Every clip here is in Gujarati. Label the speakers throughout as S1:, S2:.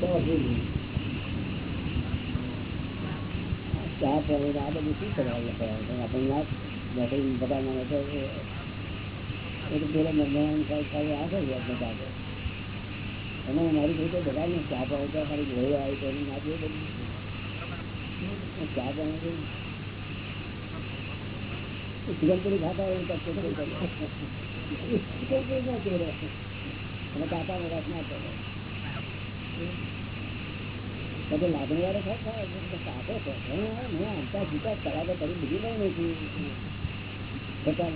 S1: ચા પડે બધું શું કરવા આપણે ના બધા ના તો એક મારી ઘરે આવી તો ના જોઈએ બધું ચા પડે ચિકનપુરી ખાતા હોય તો ચિકનપુરી ના ચોરે અને કાકા વરસ ના ચોરે પછી લાગણી વાળો ખાય કાકો છે. મેં આમતા જીતા તળાવે કરી બીજી નહીં નથી બધા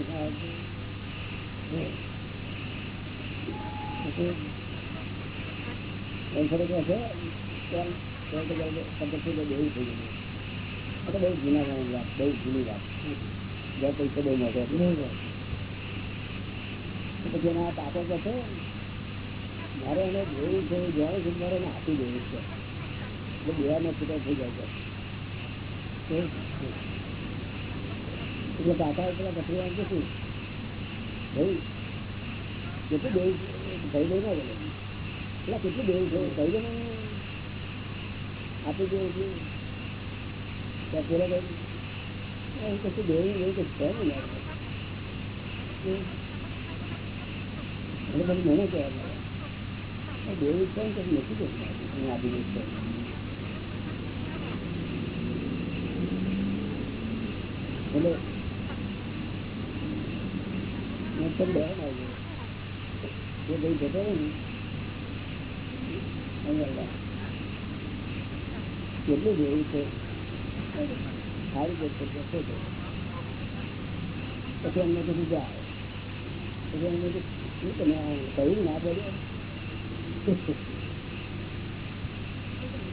S1: દેવું જૂના વાત, બહુ જૂની વાત. જ્યાં પૈસો બહુ મોટો પછી એના કહે છે મારે એને જોયું છે જ્યાં છે મારે એને આપી દેવું છે. એટલે દેવાનો છૂટા થઈ જાય છે. એટલે કાકા પેલા આમ કે શું ભાઈ, કેટલું દેવું ભાઈ દઈ ના બોલે. એટલે કેટલું દેવું છે? ભાઈ દઈને આપી દેવું છું. ત્યાં પેલા ભાઈ કશું દેવું એવું કંઈક છે? ને એટલે મને કહેવાય કેટલું જેવું છે સારી જશે જશે પછી અમને કીધું જાય પછી અમને શું તમે કહ્યું ના બોલ્યો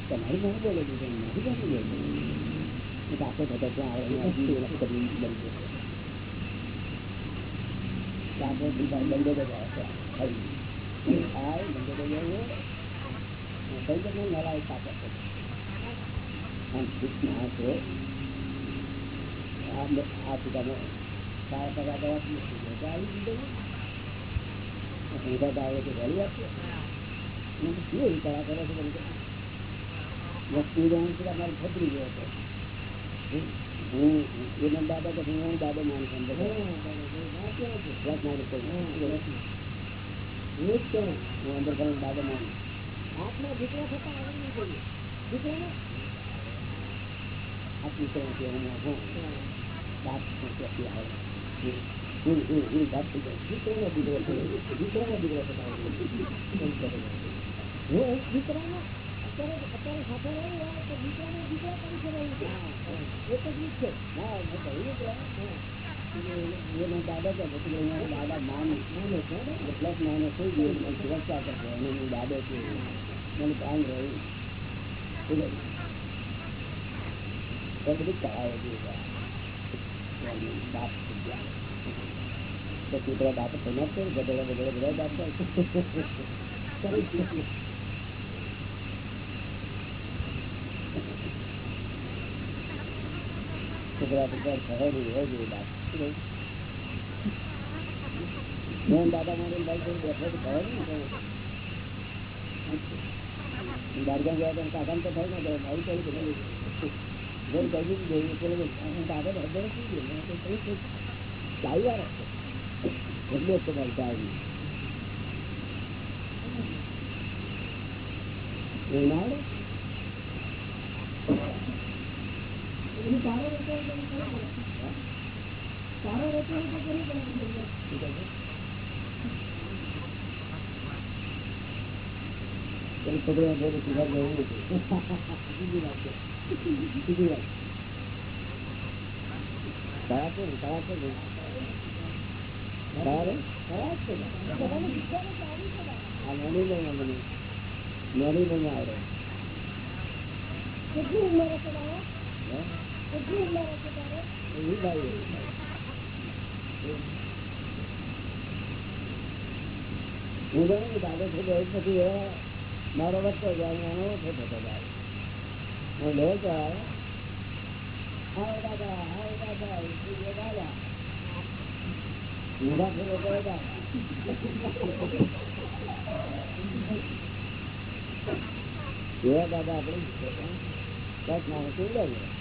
S1: તમારી મને બોલે છે મારી પાસે બોલે ત્યાં બંધો બધા બંધો બધા ના છો. આ પિતાને સારા પગાર દવા આવી દીધો ઊંઘા આવે તો. વળી આપશે હું એના દાદા તો હું દાદા માન હું અંદર આપના દીકરા થતા આવડે નહીં બોલ્યું દીકરાને દીકરા કે હું દીકરો દીકરાનો દીકરો દાદા દાદા માન માને છે પ્લસ થઈ ગયું સુરક્ષા કરશે અને હું દાદો છું મને કામ રહ્યું બધું કરાવે છે બાપ થઈ ગયા તો કૂતરા બાપ સમજ છે ગધેડા ગધેડા બધા બાપ થાય છોકરા છોકરા ખરે હોય મારી ભાઈ તો ખરે બારગામ ગયા ને બધું ના આવડે સારો રહેતો સારો રહેતો હોય તો કરી પડે છોકરા ઘરે સુધાર જવું બીજી વાત બીજી વાત કયા છે કયા છે બરાબર કયા છે આ નોની લઈને મને નોની લઈને આવડે કેટલી ઉંમર હશે હું જાણું દાદા છે પછી એવા મારો વસ્તો જાય એનો ઓછો થતો જાય હું લે હાય દાદા હાય દાદા દાદા ઊંધા ફેરો કરે દાદા એવા દાદા આપણે દસ માણસ ઉડાવીએ સુરક્ષા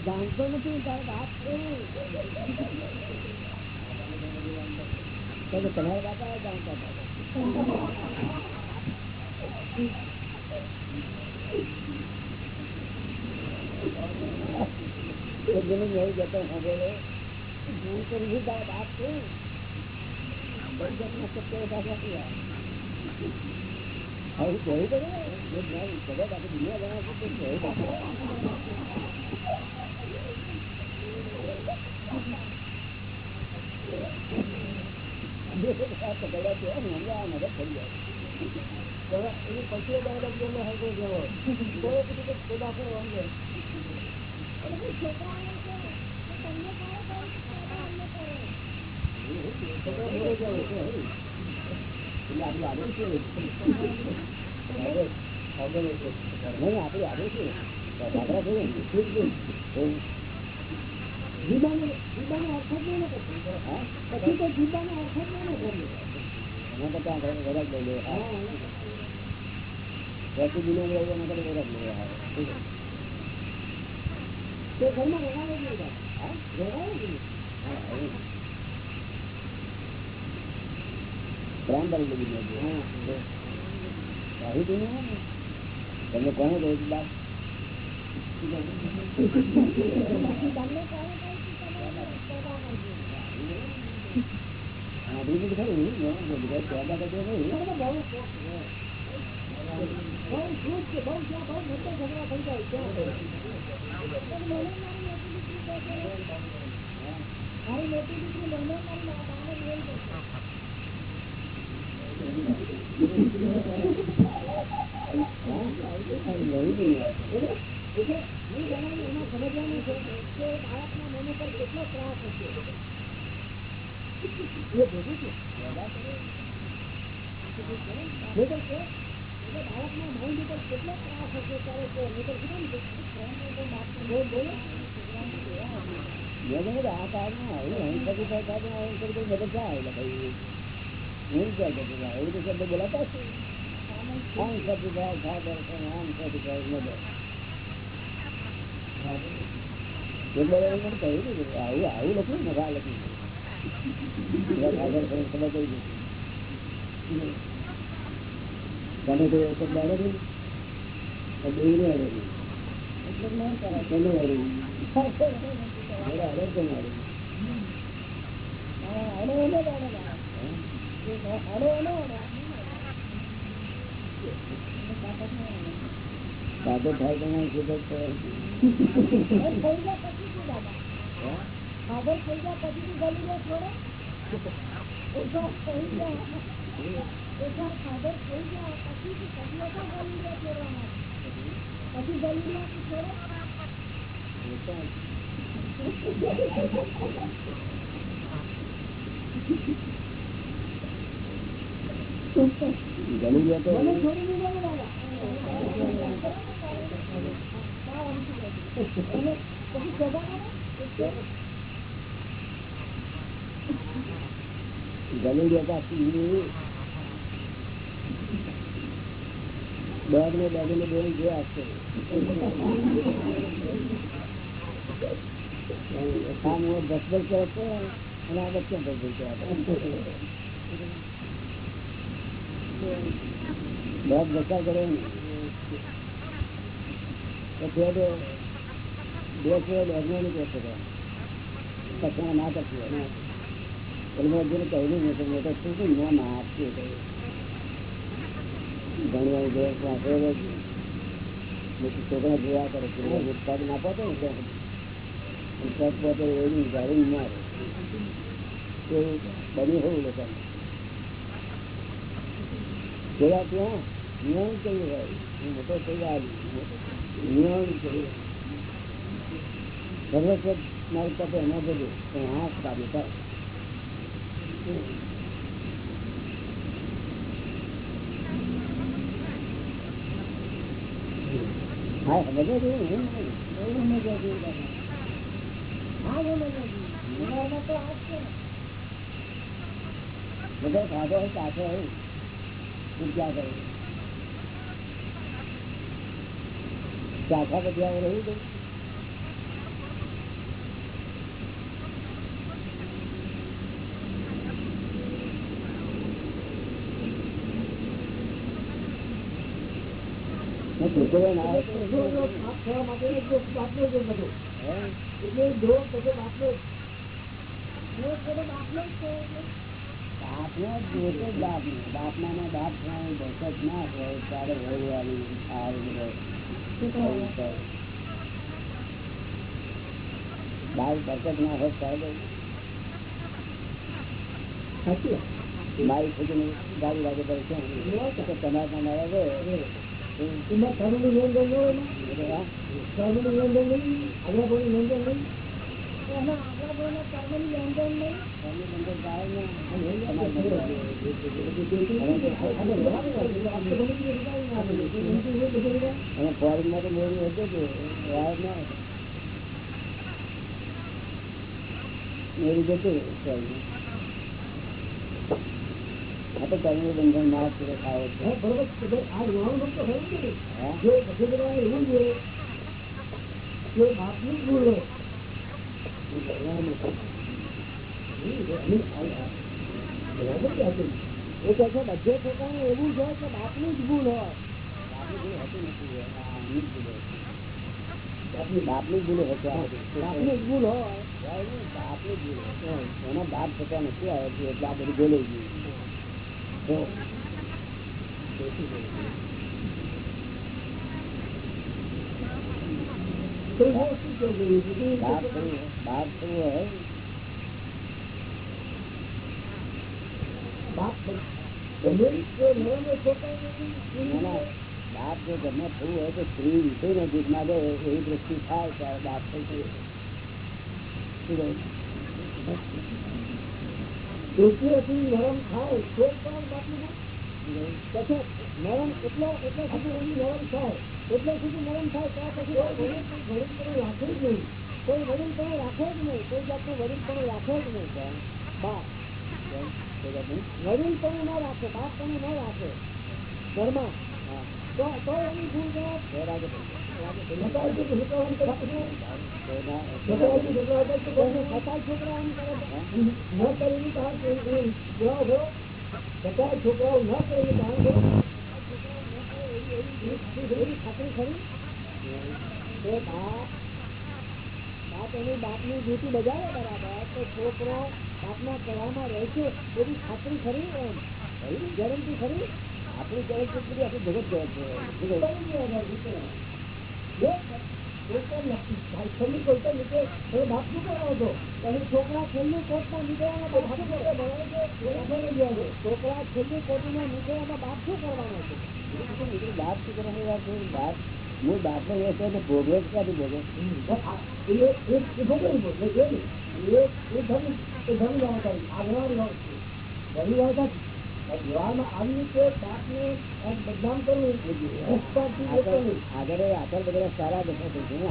S1: જાણતો નથી તમારા બાપા જાણતા હતા જતો સાંભળે હું તો બાપ છું આવું તો ને જે જ્ઞાન કદાચ આખી દુનિયા જણાવશે તો કહ્યું એની પછી દાદા જેવો હોય કોઈ જેવો તો એ પછી કે દાખલો વાંધો છોકરા બોલે. નહીં આપણે આગળ છે દાખલા છે જીબાનો જીબાનો અર્થ જ નહીં પછી હા તો જીબાનો અર્થ જ નહીં એના કરતા આપણે વરસ લઈ લે હા પછી બીજું લઈ એના કરતા વરસ લઈ આવે તે ઘરમાં રહેવાનું જ નહીં હા રહેવાનું જ નહીં હા ગયું આવી ગયું ને તમને કોણ રોજગાર બાપ આપણી બધું ખરું બધા પેદા કરતો નહીં બહુ ખુશ છે બહુ ત્યાં બહુ મોટો ઝઘડા થઈ જાય ત્યાં મારી મોટી દીકરી લઈને મારી બાને બોલ કરશે આ કાળમાં આવ્યું અહિંસક થાય થાય એટલે ભાઈ હું ક્યાં કરતો હતા? એવું તો બોલાતા છે આમ સતી થાય ખાતર દર્શન આમ સતી થાય મદદ એટલે એવું હતું આવું લખ્યું લખ્યું સાદો થાય તો નહીં શું તો ગણી ગયા તો ગણી ગયા તા ને દોડ ને બોલી ગયા છે કામ દસ દસ કરે છે અને આ બચ્ચા પર બોલતો તો તો. તો છોકરા જોયા કરે છે પગ ના પહોંચે ને ત્યાં સુધી પગ પહોંચે એવી ગાડી મારે. એવું બન્યું હોવું લોકોને. પેલા ત્યાં નિયમ કેવું હોય? હું મોટો તૈયાર નિયમ સર્વસ્વ મારી પાસે એના બધું પણ હાથ કાઢી થાય હા બધે જોયું, એમ હા. બધા સાધો હોય સાથે હોય. પૂજા કરે? ચાખા પછી આવે રહ્યું હતું? છોકરો ના આવે તો ના હોય ત્યારે વહુવાળી આ બધો એવું થાય. બાપ બચત ના હોય ત્યારે મારી ખુદની ગાડી લાગે પડે છે તમારે ના આવે અને ફોરેનમાં તો મોડું હતું કે વાર ના મેરી જતું આ તો કર્મનું બંધન ના પૂરો ખાવો છે હા? એ કહે છે બધે છોકરાને એવું છે કે બાપની જ ભૂલ હોય બાપની હોતી. બાપની ભૂલ બધી. બાપની જ ભૂલ હોય બાપની ભૂલ હોય. એના બાપ થતા નથી આવતું એટલે આ બધું બોલે ગયું બાપ જો ગમે થવું હોય તો સ્ત્રી વિશે નજીક ના દે એવી દ્રષ્ટિ થાય ત્યારે બાપ થઈ ગયો?
S2: નરમ થાય તો પણ પછી નરમ એટલો એટલે સુધી નરમ થાય. એટલે સુધી નરમ થાય ત્યાં પછી વડીલપણું રાખે જ નહીં. કોઈ વડીલપણું રાખે જ નહીં. કોઈ જાતનું પણ રાખે જ નહીં. બાપ ના રાખે ના રાખે. ઘરમાં. તો તો એની ભૂલ કહેવાય.
S1: બે રાગે પડી.
S2: છતાંય તો છોકરાઓને તો રાખે છે.
S1: કોઈ ના-
S2: છતાંય તો છોકરાઓ તો છે. કોઈને છતાંય છોકરાઓ એમ કરે ન એ- જોવા છોકરાઓ ન. એવી ખાતરી ખરી? બાપ એની બાપની ડ્યુટી બજાવે બરાબર તો છોકરો બાપના કળામાં રહેશે એવી ખાતરી ખરી એમ?
S1: ખરી?
S2: ગેરંટી ખરી?
S1: આપણી કહેવત આપણી બધી આખું જગત
S2: છેલ્લી કોર્ટના છો તમે છોકરા છેલ્લી કોર્ટના કરે? છોકરા છેલ્લી કોર્ટના
S1: બીજું બીજું બાપ શું કરવાની વાત છે? બાપ મૂળ બાપનો એ છે?
S2: એ ધર્મ એ ધર્મ જવાબદારી આ છે ધર્મ જવાબદારી વ્યવહારમાં આવી રીતે બાપને બદનામ કરવું
S1: આગળ આગળ બધા સારા બધા
S2: તો ગયું.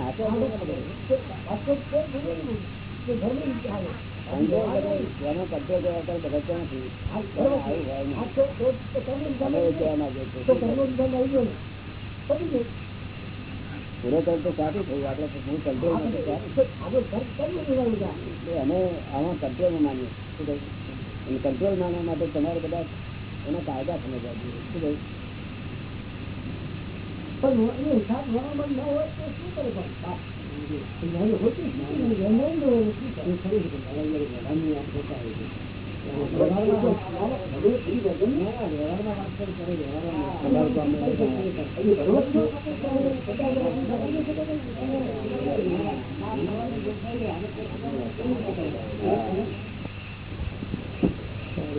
S1: સાચું થયું. આપડે હું કંટ્રોલ અમે આમાં કંટ્રોલ માનીએ શું કહ્યું? અને કંટ્રોલ માનવા માટે તમારે બધા એના કાયદા સમજવા જોઈએ શું ભાઈ
S2: પણ એનો હિસાબ બરાબર ન હોય તો શું કરે? એ? એ. વ્યવહારમાં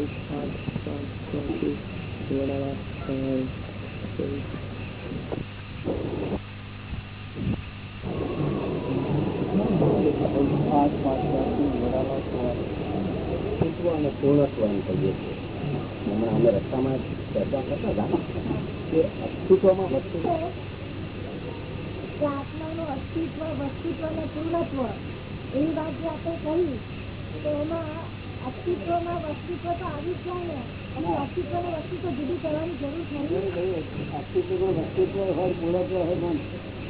S3: સાડી પાંચ પાંચ
S1: કે અસ્તિત્વમાં વસ્તુ
S4: અસ્તિત્વ વસ્તિત્વ અને પૂર્ણત્વ. એવી વાત જે આપણે કહી તો એમાં અસ્તિત્વમાં વસ્તુત્વ તો આવી જ જાય ને. અને અસ્તિત્વ વસ્તિત્વ જુદું કરવાની જરૂર નથી
S1: અસ્તિત્વમાં વસ્તિત્વ હોય પૂર્ણત્વ હોય મન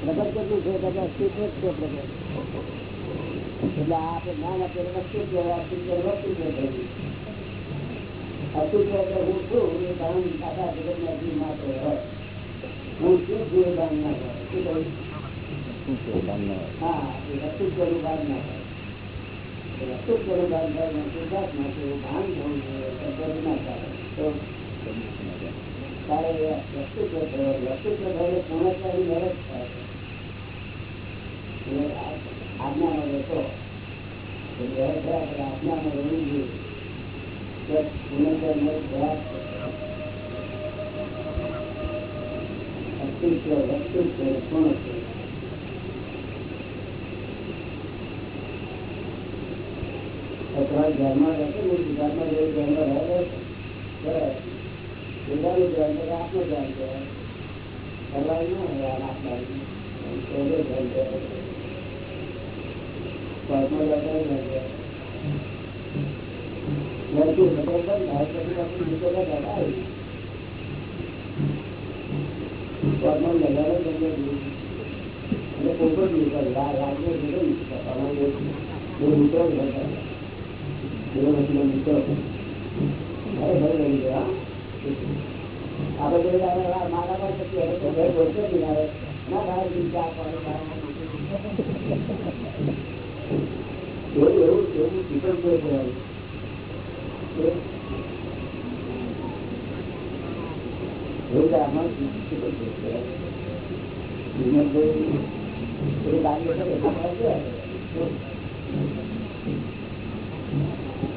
S1: પ્રગટ કેટલું છે? એટલે અસ્તિત્વ જ છે પ્રગટ. એટલે આ આપણે જ્ઞાન આપેલું અસ્તિત્વ અસ્તિત્વ વસ્તિત્વ થયું અસ્તિત્વ એટલે હું છું એ ભાન આખા જગતના જીવ માત્ર હોય. હું શું છું એ ભાન ના હોય. શું કહ્યું હા એ અસ્તિત્વનું ભાન ના હોય. ભાન થાય ને શુદ્ધાત્મા છે એવું ભાન થવું જોઈએ ના ચાલે તો તારે થયો તમારા થાય આપણે આવી સ્વાદમાં લગાડે દૂર અને કોઈ પણ નીકળ. રાજ્ય નીકળ તમારે મિત્રો હતા પેલો પછી મિત્રો અરે ભાઈ લઈ ગયા આપણે જોઈ આવે મારા પાસે પછી હવે તો ભાઈ બોલતો જ નહીં આવે ના ભાઈ બીજ ચા પાણી એવું એવું એવું people કોઈ કહેવાય. એવું તો આમાં people કોઈ કહેવાય. વિનોદભાઈ પેલી ગાડી છે એના પર કહેવાય. ડાક્ટર ગયા છે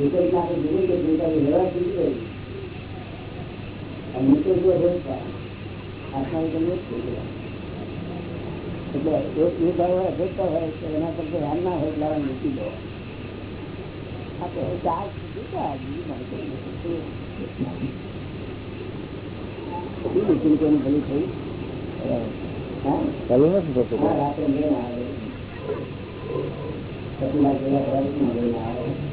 S1: રીતે જુઓ એ તો મારે આપણે આપણે એના પર ધ્યાન ના હોય એટલે આવા. મૂકી દો આ તો ચાર ભલું થયું હા
S5: નથી થતું
S1: રાત્રે લઈને આવે પછી લઈને આવે.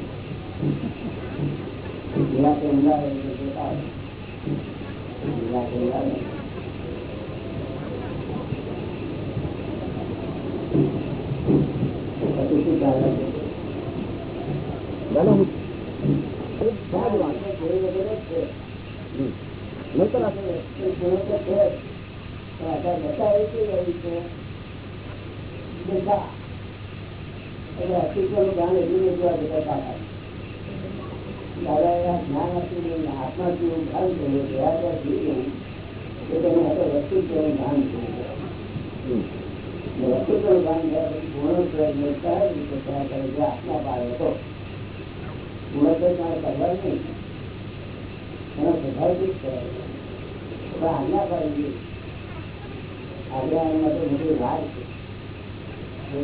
S1: એટલે અસ્તિત્વનું જ્ઞાન એટલું એટલું આ બધા કાકા દાદા જ્ઞાન કરે નહીં એનો સ્વભાવ જ કરાય આજ્ઞા પાડી આજ્ઞા એમાં તો મોટી વાત છે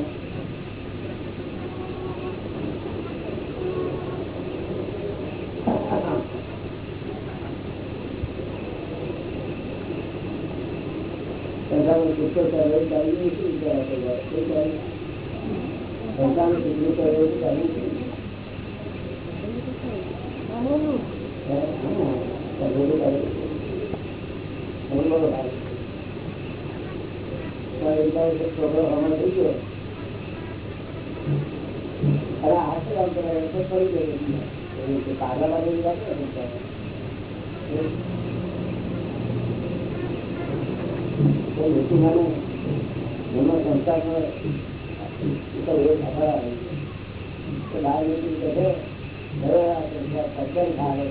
S1: સંતાનો પુત્ર કરે ચાલી શું વિચાર હતો શું ચાલી સંતાનો પુત્ર કરે ચાલી શું
S4: બનેલું
S1: છોકરો હમણાં થઈ અરે હાથ આમ કરે? કાગળ વાળી વાત ને. તો મોટી માને એમાં સંસારમાં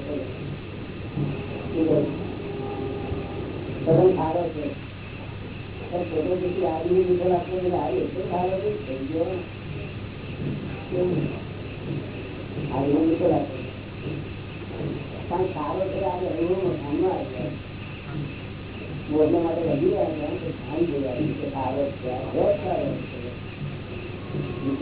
S1: તો છે. સજ્જન સારો છે. પોતે આદમી વિશે આપવો એટલે આ એટલો સારો છે થઈ ગયો કેવું? આદમી વિશે રાખો પણ સારો છે આજે એવું ધ્યાનમાં આવી જાય હું એટલા માટે વધી રહ્યા છે કે ધ્યાન જોયા કે સારો છે આ બહુ સારો છે વિશે રહે છે ને એ જોયું મને બધા સારો નહીં લાગે પેલા તો બધા સારો નહીં લાગે
S4: બધા સારો લાગેલો પહેલા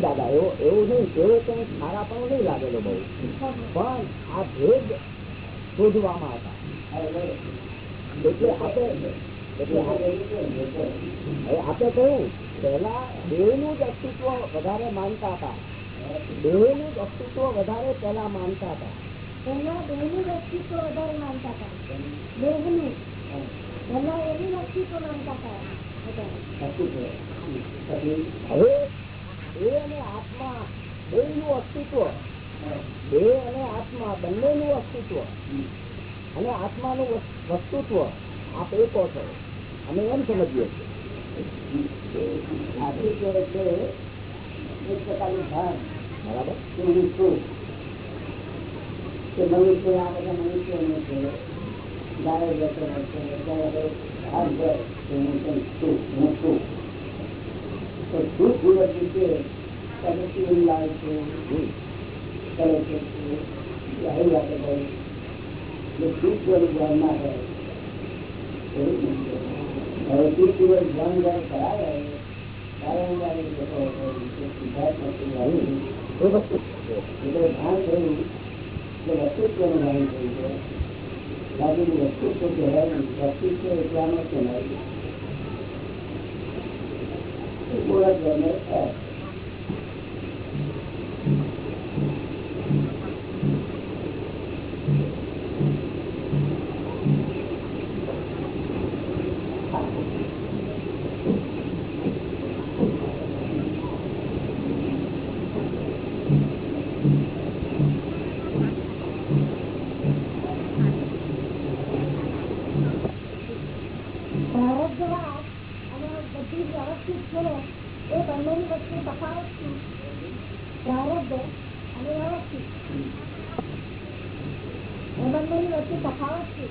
S5: દાદા એવો એવું નહીં એવો કઈ સારા પણ નહીં લાગેલો બહુ પણ આ ભેદ શોધવામાં હતા
S1: એટલે
S5: આપણે એટલે આપણે કહ્યું પહેલા દેવનું જ અસ્તિત્વ વધારે માનતા હતા. દેહનું જ અસ્તિત્વ વધારે પહેલા માનતા હતા.
S4: પહેલા દેહનું જ અસ્તિત્વ વધારે માનતા હતા. દેહનું પહેલા એનું અસ્તિત્વ માનતા હતા.
S5: હવે દેહ અને આત્મા બેયનું અસ્તિત્વ. દેહ અને આત્મા બંનેનું અસ્તિત્વ. અને આત્માનું વસ- વસ્તુત્વ. આપ એ કહો છો. અમે એમ સમજીએ છીએ.
S1: કે છે એક પ્રકારનું ભાન
S5: બરાબર?
S1: કે કે મનુષ્ય આ બધા મનુષ્યોને છે ગાય જતો છે ત્યારે ભાન હોય કે હું છું હું છું તો શું સુરત વિશે તમે કેવું લાવે છે કરે છે આવી વાતે ભાઈ. જે સ્વરૂપ ના કરે એવું નથી. હવે શું સ્વરૂપ કરાવે
S5: છે.
S1: એટલે ભાન થયું કે વ્યક્તિત્વનું ભાન થયું છે એ પૂરા ધર્મે થાય
S4: ભારતવાદ અને બધી વ્યવસ્થિત છે એ બંનેની વચ્ચે તફાવત શું પ્રારબ્ધ અને વ્યવસ્થિત એ બંનેની વચ્ચે તફાવત શું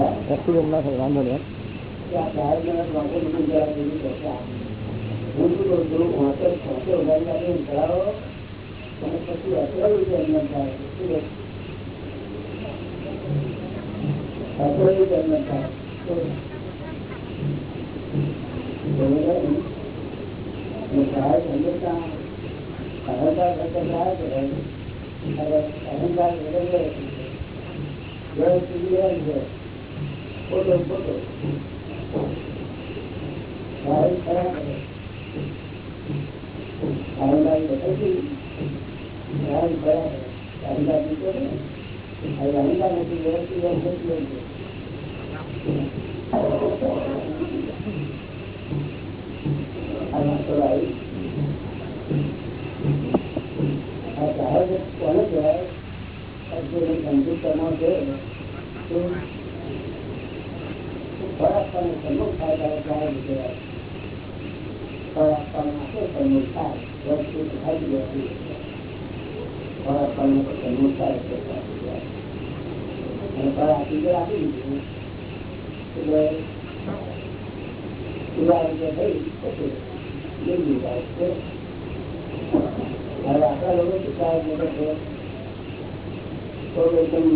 S5: એક્સિડન્ટ ના થાય વાંધો નહીં
S1: કે આ શહેરમાં વાંચે બધું જરા જેવી છે હું શું કરું છું વાંચે વાંચે ઉગાડી આપીને કરાવો અને પછી અસરાવી છે એમને થાય શું કહે? અસરાવી છે એમને થાય શું? બરોબર ને? અને સહાય હંમેશા અહંકાર કરતા સહાય કરે અને અહંકાર વગર વ્યવસ્થિત રહેવાનું છે ખોટો ખોટો સહાય ખરા કરે અહંકાર બતાવી સહાય ખરા કરે અહંકાર નીચે ને હવે અહંકાર નથી વ્યવસ્થિત વ્યવસ્થિત રહેવું આ વાતો આવી આ સહાય કોને કહેવાય જે સંગીત કર્મો છે તો ફળ આપવાનું સન્મુખ થાય ત્યારે ક્યારે વિજય ફળ આપવાનું આટલું સન્મુખ થાય વસ્તુ થઈ ગઈ ફળ આપવાનું સન્મુખ થાય તો અને ફળ આપી દે આપી દીધું એટલે પૂરા રીતે થઈ પછી લીધી જાય છે હવે આપણા લોકો શિકાયત કરે છે તો એકદમ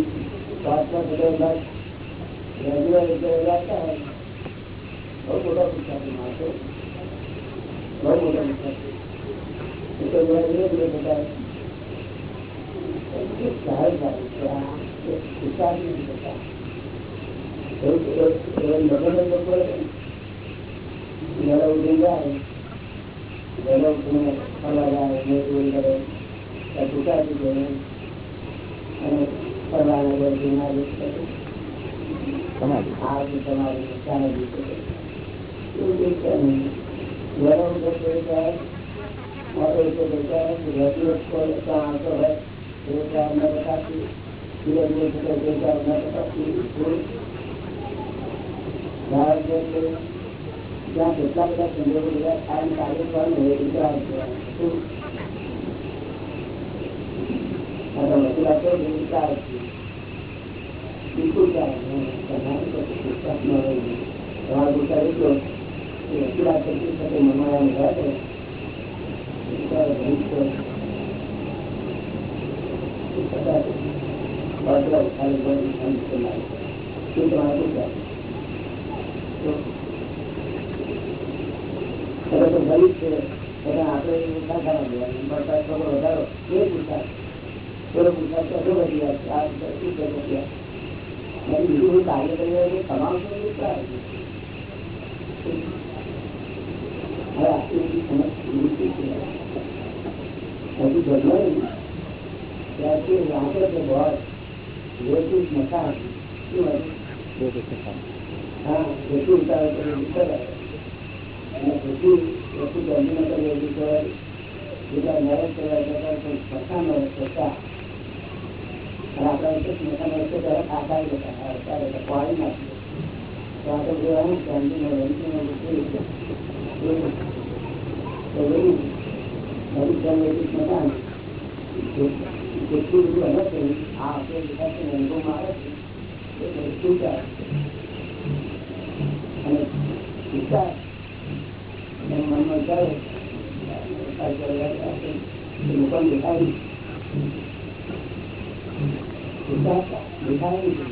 S1: સ્વાસ્થ્ય બધો રેગ્યુલર રીતે રહેતા હોય બહુ મોટા પુસ્તક માણસો બહુ મોટા પુસ્તક એ તો ધીરે ધીરે ધીરે બધા સારું સારું છે આ શિકાર નથી થતા એવું લગ્ન લોકો વેલા ઉઠી જાય વેલા ઉઠીને ફરવા જાય ને ચોરી કરે ત્યાં ટૂંકાતી જાય અને ફરવાના જાય બીમારી
S5: તમારી
S1: આ બધું તમારી ચાલે છે એવું કંઈ છે નહીં વેલા ઉઠે તો જાય મોડો ઉઠે તો જાય રેગ્યુલર કોઈ ત્યાં આવતો હોય એ ત્યાં અમને બતાવતી ધીરે ધીરે થતો તે ત્યાં અમને બતાવતી થોડું બહાર જઈએ ત્યાં કેટલા બધા સંજોગો બધા કાયમ કાર્ય કરવાનું હોય એ વિચાર છે તમારે શું ગરીબ છે એટલે આપણે દેવાનું થોડો વધારો. એ પૂછા થોડો પૂછા તો વધી જાય છે. આ શું છે પછી અને બીજું કાર્ય કરી તમામ એવું જેટલું ઉતારે કરાય અને જેટલું વસ્તુ ગરમી ન કરે એવું કરાય જેટલા નરક કરાય એટલા કોઈ પત્તા નરક કરતા આપણે જોવાનું નવી જનરેટિક મકાન જેટલું બધું અલગ છે આ આપણે બધા રંગોમાં આવે છે એ બધું શું વિચાર અને મનમાં જાય લોકોને દેખાય વિચાર દેખાય નહીં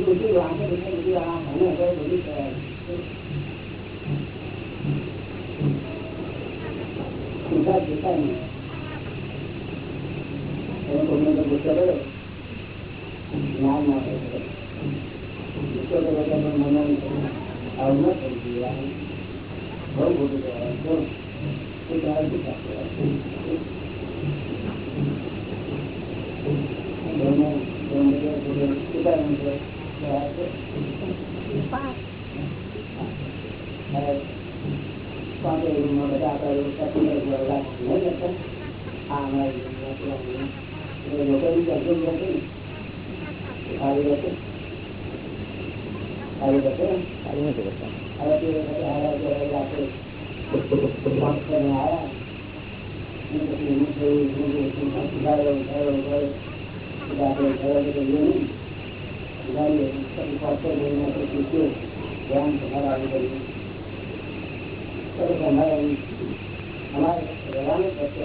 S1: બધું વાંચે બધું બધું આ મને હવે બધું કરાય વિચાર દેખાય નહીં એને કોઈને તો ગુસ્સો કર્યો જ્ઞાન ના હોય ગુસ્સો કર્યો તો એનું મનન આવું ન થઈ ગયું બહુ મોટું કહેવાય એ તારા શું
S5: સારું નથી કરતા
S1: અમારે રહેવાનું થશે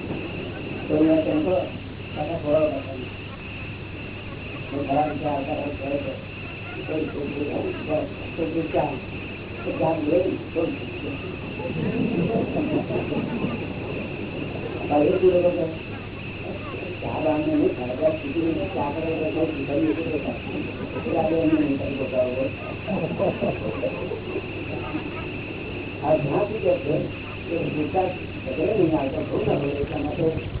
S1: આધ્યાત્મિક વિકાસ ઘરે નહીં આવતો ઘણું માટે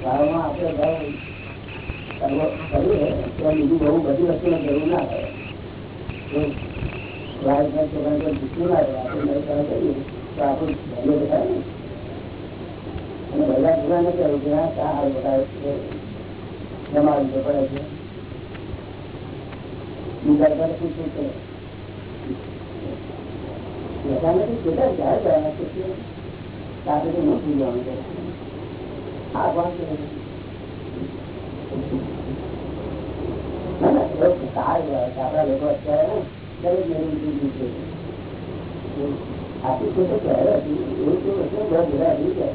S1: ભાવમાં આપણે ભાવ કરીએ બહુ બધી વસ્તુની જરૂર ના થાય ના રહે આપણે નહીં કરીએ તો આપણું ભલે બતાવે ને અને બધા જુના નથી જુના ચા બધા જમાવી પડે છે. હું દરબાર શું શું કરે? કેટલા જાહેર કરવાના છે. સાથે તો નથી જવાનું. આ વાત લોકો અત્યારે દરેક નવી કહેવાય એવું તો બધા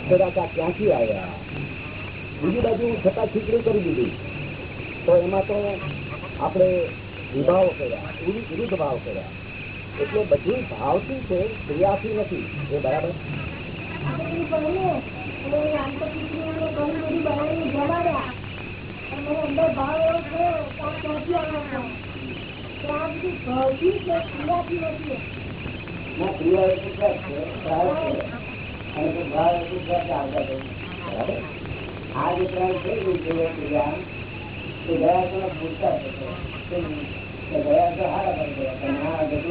S5: અક્ષરાતા ક્યાંથી આવ્યા? બીજી બાજુ છતાં છીકરી કરી દીધી. તો એમાં તો આપણે વિભાવ કર્યા વિરુદ્ધ ભાવ કર્યા. એટલે બધું ભાવથી છે ક્રિયાથી નથી. એ બરાબર?
S1: ક્રિયા એટલે આ જે પ્રાણ થઈ ગયું ગયા તો પૂછતા આપણે આપણે હાથ આગળ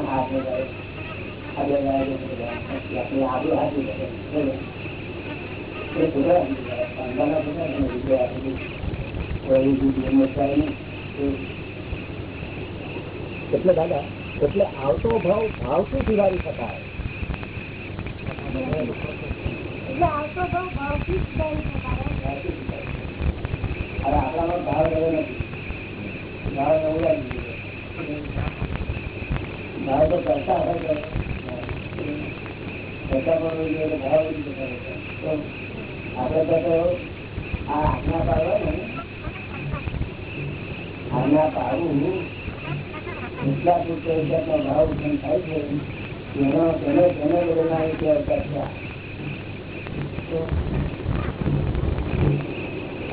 S1: હાથ લગાવે આપણે
S5: એટલે દાદા એટલે આવતો ભાવ ભાવથી સુધારી શકાય.
S4: એટલે આવતો ભાવ સુધારી શકાય.
S1: અરે આપણામાં ભાવ રહ્યો નથી. ભાવ રહ્યો નથી ભાવ તો કરતા હોય કરતા પણ ભાવ
S5: હા.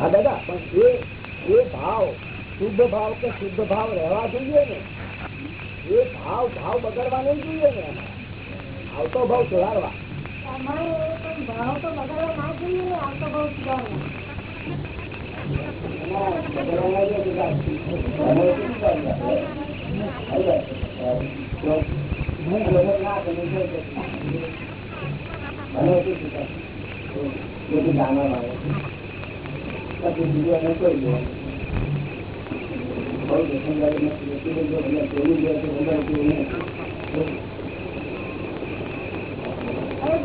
S5: દાદા, પણ એ ભાવ, શુદ્ધ ભાવ કે શુદ્ધ ભાવ રહેવા જોઈએ ને? એ ભાવ ભાવ બગડવા જોઈએ ને. આવતો ભાવ સુધારવા.
S4: અમારે પણ ભાવ તો બગાડવા ના જોઈએ ને આવતો ભાવ સુધારવા
S1: ના, બદલના રીતે વિકાસ. તમે શું કરતા?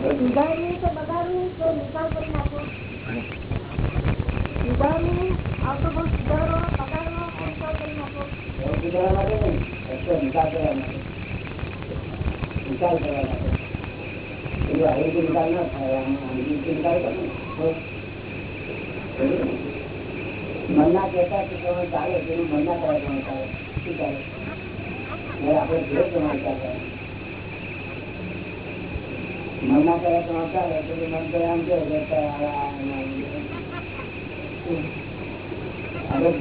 S4: બગાડવું
S1: કરવા માટે નિકાલ કરવા માટે આવી થાય આમ રીતે નિકાલ મનના કહેતા તમે ચાલે તેનું મનના કરવા તમે ચાલે શું ચાલે આપણે જોયે તમારે ચાલે મનના તો તમારે ચાલે પેલું મન કયા આમ કેવો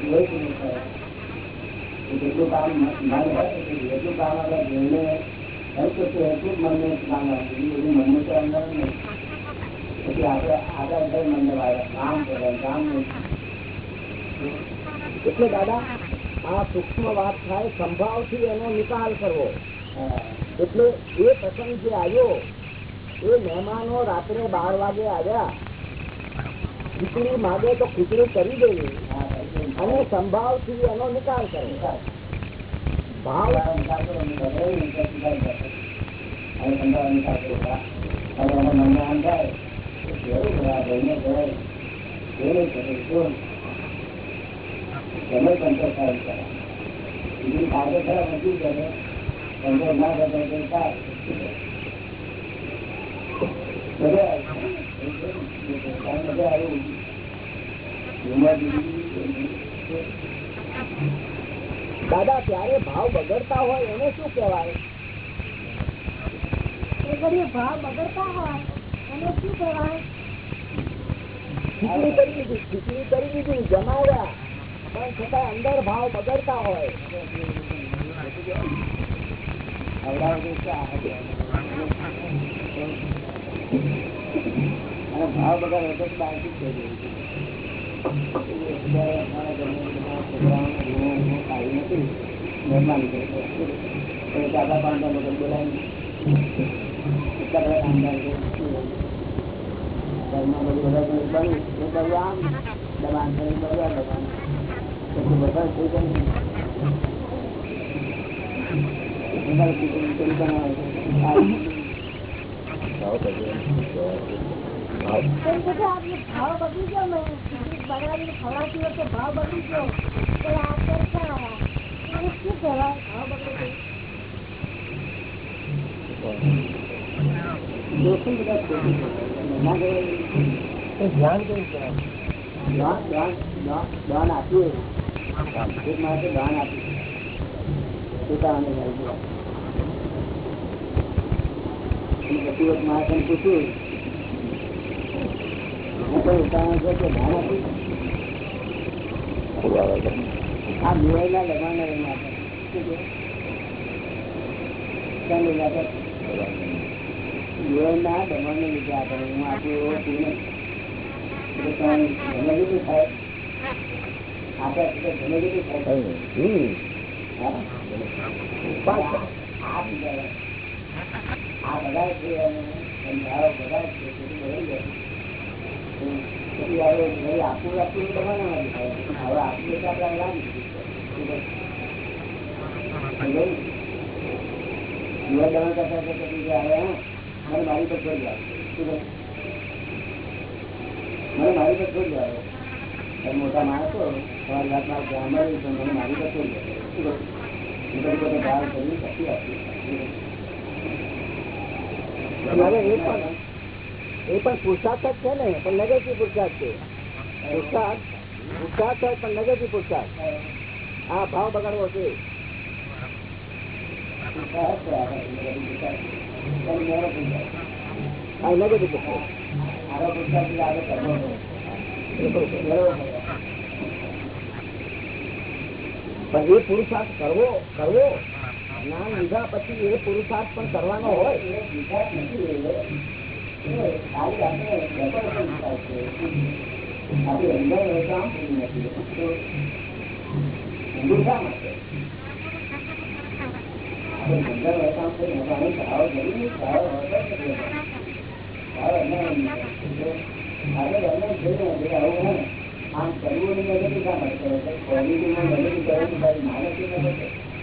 S1: જોઈશું નહીં થાય જેટલું કામ મન હોય જેટલું કામ આપણે એટલું જ મનને કામ આવે બધું મનનું તો અંદર નહીં પછી આપણે આગળ જઈ મનને કામ કરે કામ નહીં.
S5: એટલે દાદા આ સૂક્ષ્મ વાત થાય સંભાવથી એનો નિકાલ કરવો. એટલે એ પ્રસંગ જે આવ્યો મહેમાનો રાત્રે બાર વાગે આવ્યા. ખીચડી માગે તો ખીચડી કરી દેવી. અને સંભાવથી એનો નિકાલ
S1: કરે. ભાવ સંતોષ ના કરે તો થાય બધે બધે આવ્યું ઉંમર બીજી
S5: દાદા ત્યારે ભાવ બગડતા હોય એને શું કહેવાય?
S4: ઘડીએ ભાવ બગડતા હોય એને શું કહેવાય?
S5: ખીચડી કરી દીધી ખીચડી કરી દીધી જમાવ્યા. પણ છતાં અંદર ભાવ બગડતા હોય.
S1: અને બધા કામદાર ઘરમાં આમ દબાણ કરી દબાણ. પછી બધા થઈ
S4: ગયો ને ખીચડી બગાડીને ખવડાવતી વખતે ભાવ
S1: દાન આપ્યું દાન આપ્યું પોતાને એક માણસે પૂછ્યું હું કોઈ ઉદાહરણ છે કે આ લગાવનાર માટે શું કે કેમ લગાવે? જીવનના દમણને લીધે આ હું આપણું એવો છું નહીં. એટલે થાય. આપણા ગમે તેટલું થાય. હા? આ બધા છે સમજાવો બધા છે બધું હવે મારી પર છોડી આવો. મને મારી પર છોડી આવો. તમે મોટા માણસો તમારી વાત મારે ધ્યાનમાં મને મારી પર છોડી આવો. શું કહે? ભાવ કરી શકી આપી.
S5: એ પણ પુરસાદ જ છે ને, પણ નેગેટિવ પુરસાદ છે. પુરસાદ પુરસાદ હોય પણ નેગેટિવ પુરસાદ. આ ભાવ બગાડવો છે. પણ એ પુરુષાર્થ કરવો કરવો જ્ઞાન લીધા પછી એ પુરુષાર્થ પણ કરવાનો હોય
S1: આમ કરવું નહીં કરે પોઝિટિવમાં નેગેટિવ કરે તો તારી માનસિક નથી થોડું થોડું બધા થાય.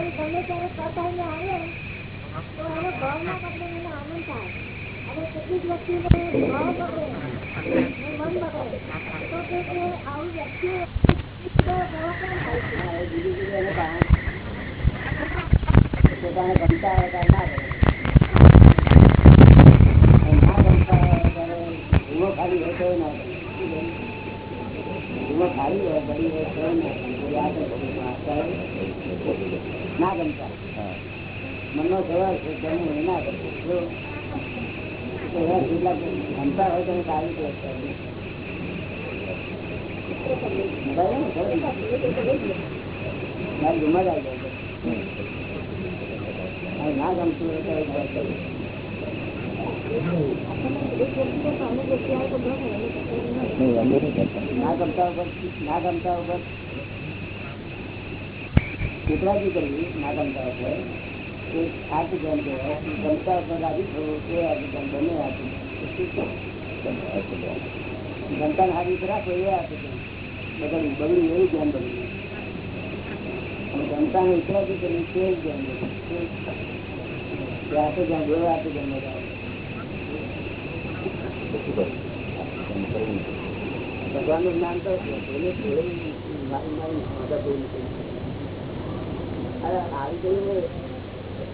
S4: આમ ત્યારે કટાઈને આવે તો એનો ભાવના બદલે એને આનંદ થાય અને કેટલીક વ્યક્તિને ભાવ ને મન તો કે આવું વ્યક્તિઓ ભાવ
S1: પોતાને ગમતા હોય ત્યારે ના કરે ના ખાલી હોય તો ના કરે ખાલી હોય બળી હોય તો ના કરે. ના ગમતા. મનનો સ્વભાવ છે ગમવું એ ના ગમતું. જેટલા ગમતા હોય તો સારી રીતે ને? હવે ના ગમતું હોય તો હવે ઘરે કરવું.
S4: આપણને એક વ્યક્તિને સામે વ્યક્તિ આવે તો ગમે એને કશું નહીં.
S1: ના ગમતા ઉપર ના ગમતા ઉપર કૂતરાજી કરવી ના ગમતા ઉપર એ આર્થ જ્ઞાન કહેવાય ગમતા ઉપર રાજી થવું એ આર્થ જ્ઞાન બંને આર્થ ગમતા ઉપર રાખો, એ આર્થ જ્ઞાન બગડ્યું એવું ધ્યાન બગડ્યું અને ગમતાને ઉતરાજી કરવી તે જ જ્ઞાન બગડ્યું આર્થ જ્ઞાન બે આર્થ જ્ઞાન બગાડે ભગવાનનું જ્ઞાન તો મારી મારી મદદ એવી અરે આવી ગયું હોય,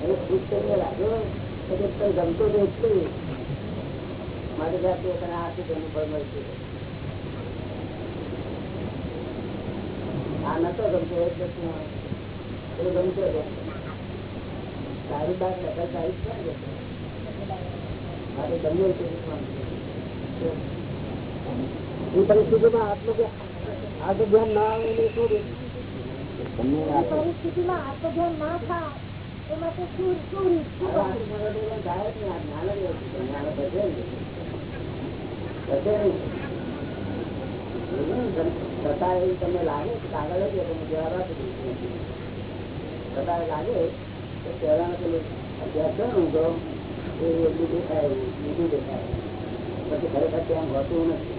S1: એને ખુશ કરીને રાખ્યો તો કે તને તો એટલું માટે જાતે તને તેનું આ નતો ગમતો એટલે શું ગમતો હતો. તારી બાદ નકલ તારી ક્યાં જશે માટે ગમે તે
S5: એ પરિસ્થિતિમાં આત્મજ્ઞાન આત્મજ્ઞાન ના આવે એને શું રહે? તમને
S4: એ પરિસ્થિતિમાં આત્મધ્યાન ના થાય એ શું શું રીત
S1: તમને લાગે કાગળ જ જવાબ આપી છતાં લાગે તો પહેલાનો પેલો અભ્યાસ કરો તો એ એટલું દેખાય બીજું દેખાય. પછી ખરેખર ત્યાં હોતું નથી.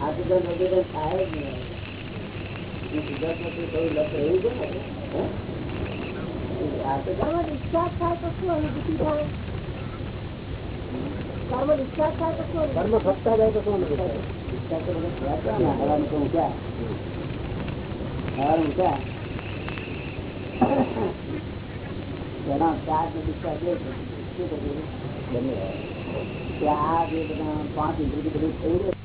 S1: આ વગેરે થાય જ નહીં. આ તો
S4: તો અનુભૂતિ કર્મ discharge થાય તો શું
S5: કર્મ થતા જાય તો શું અનુભૂતિ
S1: ને, હવાનું તો ઊંચા. હવાનું ઊંચા. એના ચાર્જ discharge લે જે બધા પાંચ ઇન્દ્રિય બધું થયું